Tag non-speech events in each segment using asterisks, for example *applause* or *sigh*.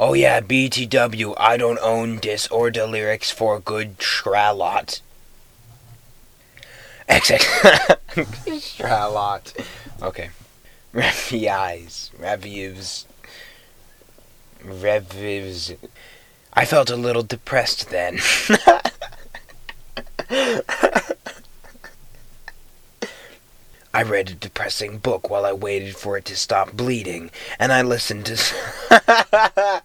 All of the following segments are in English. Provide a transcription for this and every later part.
Oh yeah, BTW, I don't own disorder lyrics for good Shralot. *laughs* XX. *laughs* Shralot. Okay. Revies. Reviews. Reviews. I felt a little depressed then. *laughs* I read a depressing book while I waited for it to stop bleeding, and I listened to. *laughs*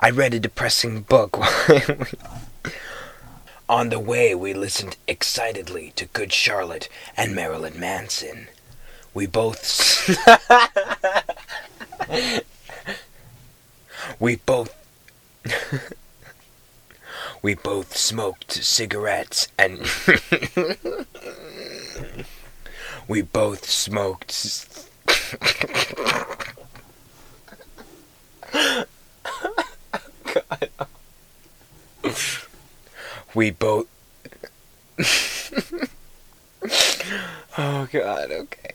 I read a depressing book while. On the way, we listened excitedly to Good Charlotte and Marilyn Manson. We both. *laughs* we both. We both smoked cigarettes and. *laughs* we both smoked. God. We both. *laughs* oh god, okay.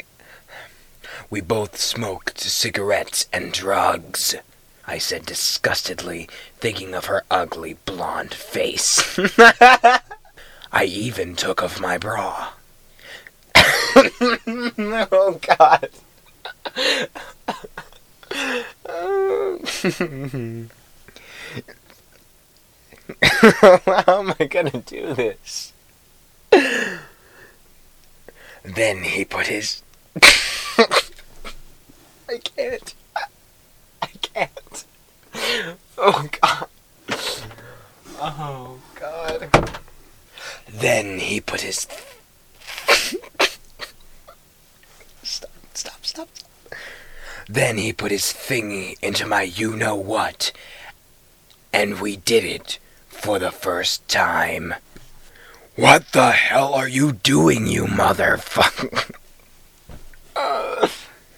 We both smoked cigarettes and drugs. I said disgustedly, thinking of her ugly blonde face. *laughs* I even took off my bra. *laughs* oh god. *laughs* How am I gonna do this? Then he put his. I can't. I can't. Oh god. Oh god. Then he put his. stop, stop, stop. Then he put his thingy into my you know what. And we did it for the first time. What the hell are you doing, you motherfucker? *laughs*